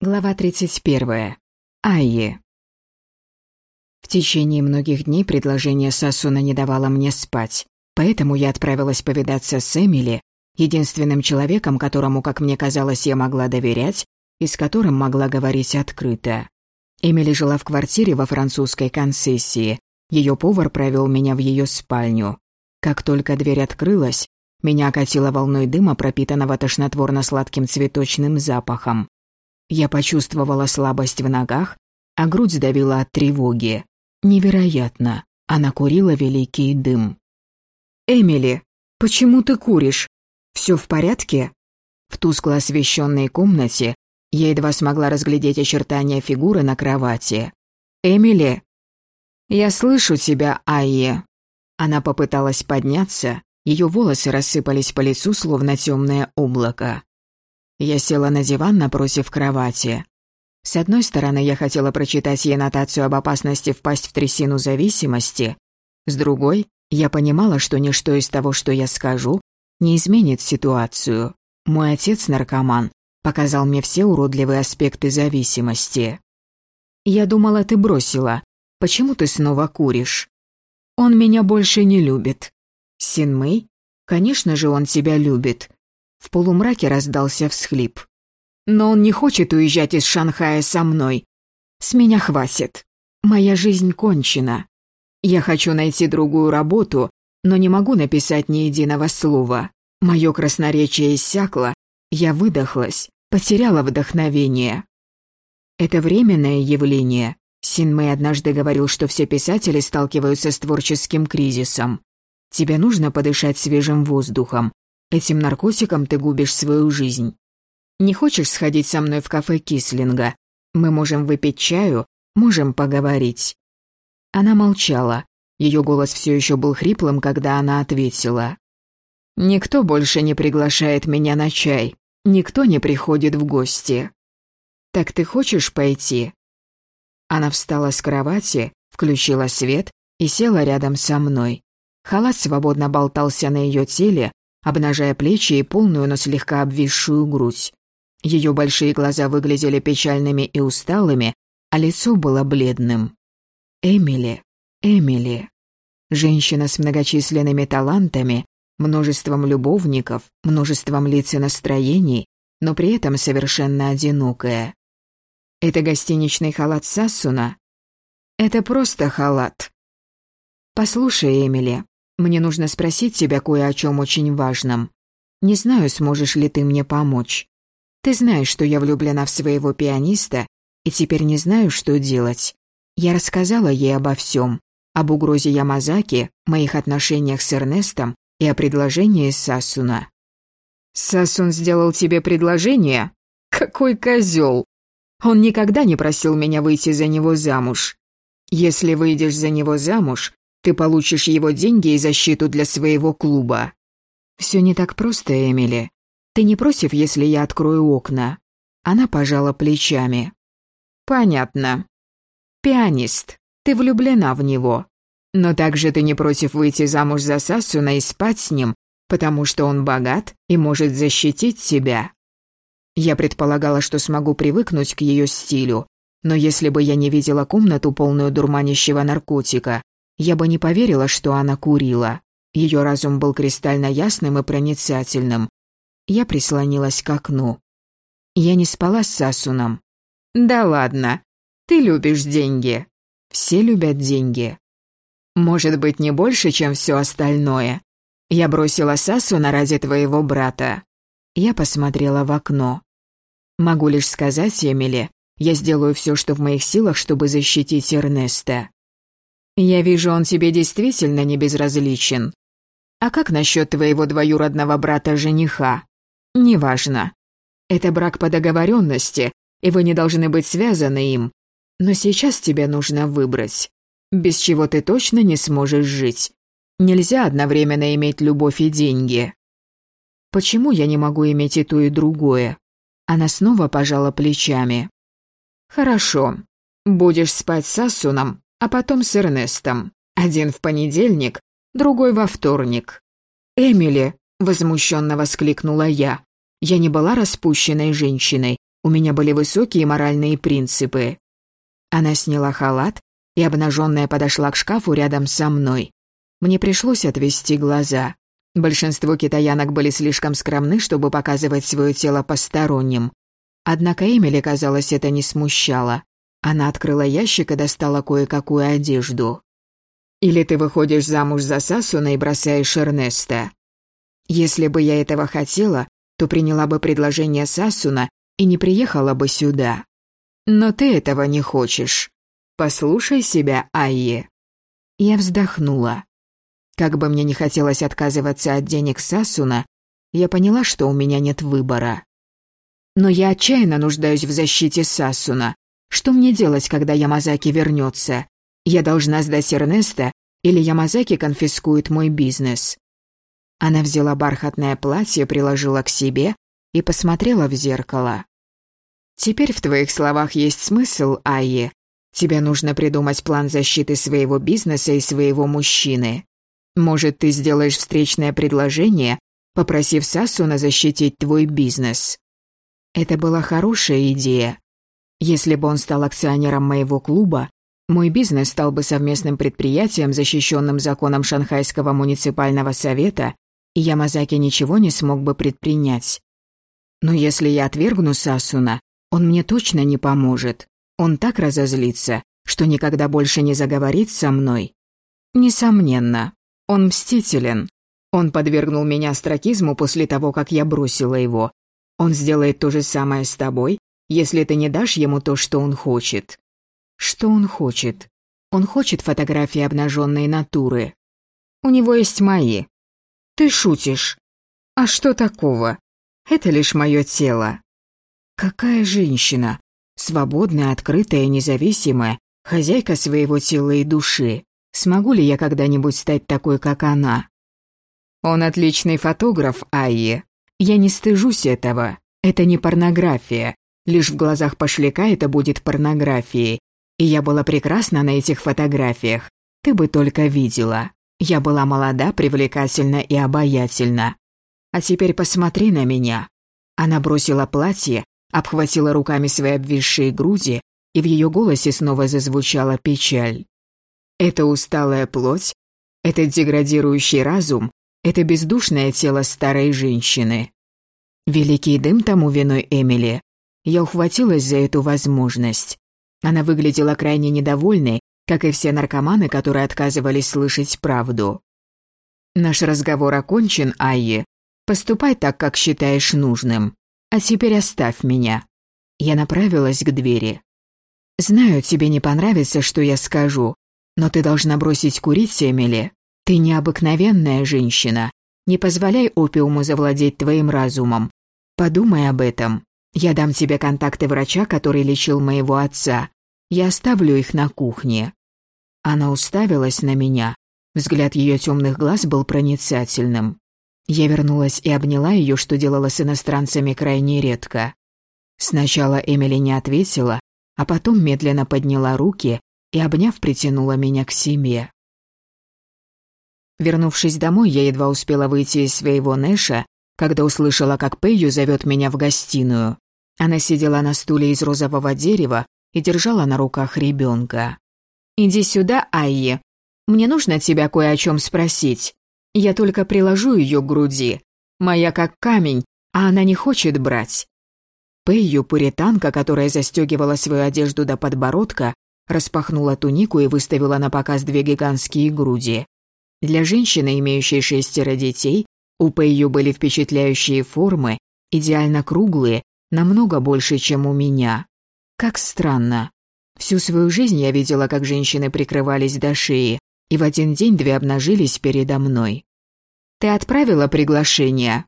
Глава 31. Айи. В течение многих дней предложение Сасуна не давало мне спать, поэтому я отправилась повидаться с Эмили, единственным человеком, которому, как мне казалось, я могла доверять и с которым могла говорить открыто. Эмили жила в квартире во французской концессии. Ее повар провел меня в ее спальню. Как только дверь открылась, меня окатило волной дыма, пропитанного тошнотворно-сладким цветочным запахом. Я почувствовала слабость в ногах, а грудь сдавила от тревоги. Невероятно. Она курила великий дым. «Эмили, почему ты куришь? Все в порядке?» В тускло освещенной комнате я едва смогла разглядеть очертания фигуры на кровати. «Эмили?» «Я слышу тебя, Айе». Она попыталась подняться, ее волосы рассыпались по лицу, словно темное облако. Я села на диван напротив кровати. С одной стороны, я хотела прочитать ей нотацию об опасности впасть в трясину зависимости. С другой, я понимала, что ничто из того, что я скажу, не изменит ситуацию. Мой отец, наркоман, показал мне все уродливые аспекты зависимости. Я думала, ты бросила. Почему ты снова куришь? Он меня больше не любит. Синмэй? Конечно же, он тебя любит. В полумраке раздался всхлип. «Но он не хочет уезжать из Шанхая со мной. С меня хватит. Моя жизнь кончена. Я хочу найти другую работу, но не могу написать ни единого слова. Мое красноречие иссякло, я выдохлась, потеряла вдохновение. Это временное явление. Синмэй однажды говорил, что все писатели сталкиваются с творческим кризисом. Тебе нужно подышать свежим воздухом, Этим наркотиком ты губишь свою жизнь. Не хочешь сходить со мной в кафе Кислинга? Мы можем выпить чаю, можем поговорить». Она молчала. Ее голос все еще был хриплым, когда она ответила. «Никто больше не приглашает меня на чай. Никто не приходит в гости. Так ты хочешь пойти?» Она встала с кровати, включила свет и села рядом со мной. Халат свободно болтался на ее теле, обнажая плечи и полную, но слегка обвисшую грудь. Ее большие глаза выглядели печальными и усталыми, а лицо было бледным. Эмили, Эмили. Женщина с многочисленными талантами, множеством любовников, множеством лиц и настроений, но при этом совершенно одинокая. Это гостиничный халат Сассуна? Это просто халат. Послушай, Эмили, мне нужно спросить тебя кое о чем очень важном. Не знаю, сможешь ли ты мне помочь. Ты знаешь, что я влюблена в своего пианиста, и теперь не знаю, что делать. Я рассказала ей обо всем, об угрозе Ямазаки, моих отношениях с Эрнестом и о предложении Сасуна. «Сасун сделал тебе предложение? Какой козел! Он никогда не просил меня выйти за него замуж. Если выйдешь за него замуж, ты получишь его деньги и защиту для своего клуба. Все не так просто, Эмили. Ты не против, если я открою окна? Она пожала плечами. Понятно. Пианист. Ты влюблена в него. Но также ты не против выйти замуж за Сасуна и спать с ним, потому что он богат и может защитить тебя. Я предполагала, что смогу привыкнуть к ее стилю, но если бы я не видела комнату, полную дурманящего наркотика, я бы не поверила, что она курила. Ее разум был кристально ясным и проницательным. Я прислонилась к окну. Я не спала с Сасуном. «Да ладно. Ты любишь деньги. Все любят деньги. Может быть, не больше, чем все остальное. Я бросила Сасуна ради твоего брата». Я посмотрела в окно. «Могу лишь сказать, Эмили, я сделаю все, что в моих силах, чтобы защитить Эрнеста. «Я вижу, он тебе действительно не безразличен. А как насчет твоего двоюродного брата-жениха? Неважно. Это брак по договоренности, и вы не должны быть связаны им. Но сейчас тебе нужно выбрать. Без чего ты точно не сможешь жить. Нельзя одновременно иметь любовь и деньги. Почему я не могу иметь и то, и другое? Она снова пожала плечами. Хорошо. Будешь спать с Асуном, а потом с Эрнестом. Один в понедельник, другой во вторник. «Эмили!» — возмущенно воскликнула я. Я не была распущенной женщиной, У меня были высокие моральные принципы. Она сняла халат и обнаженная подошла к шкафу рядом со мной. Мне пришлось отвести глаза. Большинство китаянок были слишком скромны, чтобы показывать свое тело посторонним. Однако Эмили, казалось, это не смущало. Она открыла ящик и достала кое-какую одежду. «Или ты выходишь замуж за Сасуна и бросаешь Эрнеста?» «Если бы я этого хотела, то приняла бы предложение Сасуна и не приехала бы сюда. Но ты этого не хочешь. Послушай себя, Айе». Я вздохнула. Как бы мне не хотелось отказываться от денег Сасуна, я поняла, что у меня нет выбора. Но я отчаянно нуждаюсь в защите Сасуна. Что мне делать, когда Ямазаки вернется? Я должна сдать Эрнеста, или Ямазаки конфискует мой бизнес. Она взяла бархатное платье, приложила к себе и посмотрела в зеркало. «Теперь в твоих словах есть смысл, Айе. Тебе нужно придумать план защиты своего бизнеса и своего мужчины. Может, ты сделаешь встречное предложение, попросив Сасуна защитить твой бизнес?» Это была хорошая идея. Если бы он стал акционером моего клуба, мой бизнес стал бы совместным предприятием, защищенным законом Шанхайского муниципального совета, и Ямазаки ничего не смог бы предпринять. Но если я отвергну Сасуна, он мне точно не поможет. Он так разозлится, что никогда больше не заговорит со мной. Несомненно, он мстителен. Он подвергнул меня астракизму после того, как я бросила его. Он сделает то же самое с тобой, если ты не дашь ему то, что он хочет. Что он хочет? Он хочет фотографии обнаженной натуры. У него есть мои. Ты шутишь. А что такого? Это лишь мое тело. Какая женщина? Свободная, открытая, независимая, хозяйка своего тела и души. Смогу ли я когда-нибудь стать такой, как она? Он отличный фотограф, Айе. Я не стыжусь этого. Это не порнография. Лишь в глазах пошляка это будет порнографией. И я была прекрасна на этих фотографиях. Ты бы только видела. Я была молода, привлекательна и обаятельна. А теперь посмотри на меня». Она бросила платье, обхватила руками свои обвисшие груди, и в ее голосе снова зазвучала печаль. «Это усталая плоть, это деградирующий разум, это бездушное тело старой женщины». Великий дым тому виной Эмили. Я ухватилась за эту возможность. Она выглядела крайне недовольной, как и все наркоманы, которые отказывались слышать правду. «Наш разговор окончен, Айе. Поступай так, как считаешь нужным. А теперь оставь меня». Я направилась к двери. «Знаю, тебе не понравится, что я скажу, но ты должна бросить курить, Эмили. Ты необыкновенная женщина. Не позволяй опиуму завладеть твоим разумом. Подумай об этом. Я дам тебе контакты врача, который лечил моего отца. Я оставлю их на кухне». Она уставилась на меня. Взгляд ее темных глаз был проницательным. Я вернулась и обняла ее, что делала с иностранцами крайне редко. Сначала Эмили не ответила, а потом медленно подняла руки и, обняв, притянула меня к себе. Вернувшись домой, я едва успела выйти из своего Нэша когда услышала, как Пэйю зовет меня в гостиную. Она сидела на стуле из розового дерева и держала на руках ребенка. «Иди сюда, Айе. Мне нужно тебя кое о чем спросить. Я только приложу ее к груди. Моя как камень, а она не хочет брать». Пэйю, пуританка, которая застегивала свою одежду до подбородка, распахнула тунику и выставила на показ две гигантские груди. Для женщины, имеющей шестеро детей, у Пэйю были впечатляющие формы, идеально круглые, намного больше, чем у меня. Как странно. Всю свою жизнь я видела, как женщины прикрывались до шеи, и в один день две обнажились передо мной. «Ты отправила приглашения?»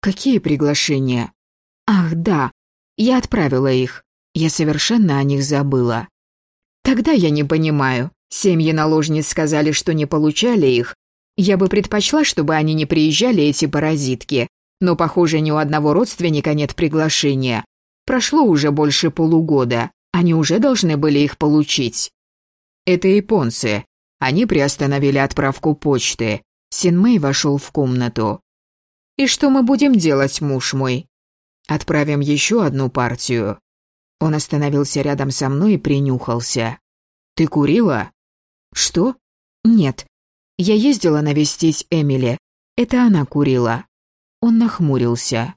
«Какие приглашения?» «Ах, да, я отправила их. Я совершенно о них забыла». «Тогда я не понимаю. Семьи наложниц сказали, что не получали их, я бы предпочла, чтобы они не приезжали, эти паразитки. Но, похоже, ни у одного родственника нет приглашения. Прошло уже больше полугода. Они уже должны были их получить. Это японцы. Они приостановили отправку почты. Синмэй вошел в комнату. «И что мы будем делать, муж мой?» Отправим еще одну партию». Он остановился рядом со мной и принюхался. «Ты курила?» «Что?» «Нет. Я ездила навестить Эмили. Это она курила». Он нахмурился.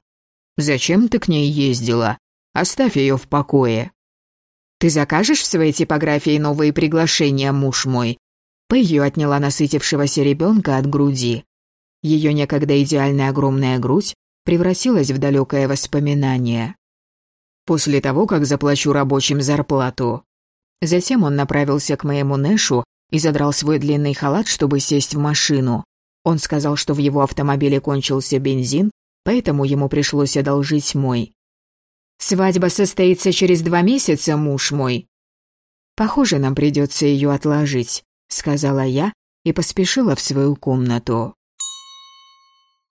«Зачем ты к ней ездила? Оставь ее в покое». «Ты закажешь в своей типографии новые приглашения, муж мой?» Пэйю отняла насытившегося ребенка от груди. Ее некогда идеальная огромная грудь превратилась в далекое воспоминание. После того, как заплачу рабочим зарплату. Затем он направился к моему Нэшу и задрал свой длинный халат, чтобы сесть в машину. Он сказал, что в его автомобиле кончился бензин, поэтому ему пришлось одолжить мой. «Свадьба состоится через два месяца, муж мой». «Похоже, нам придется ее отложить», — сказала я и поспешила в свою комнату.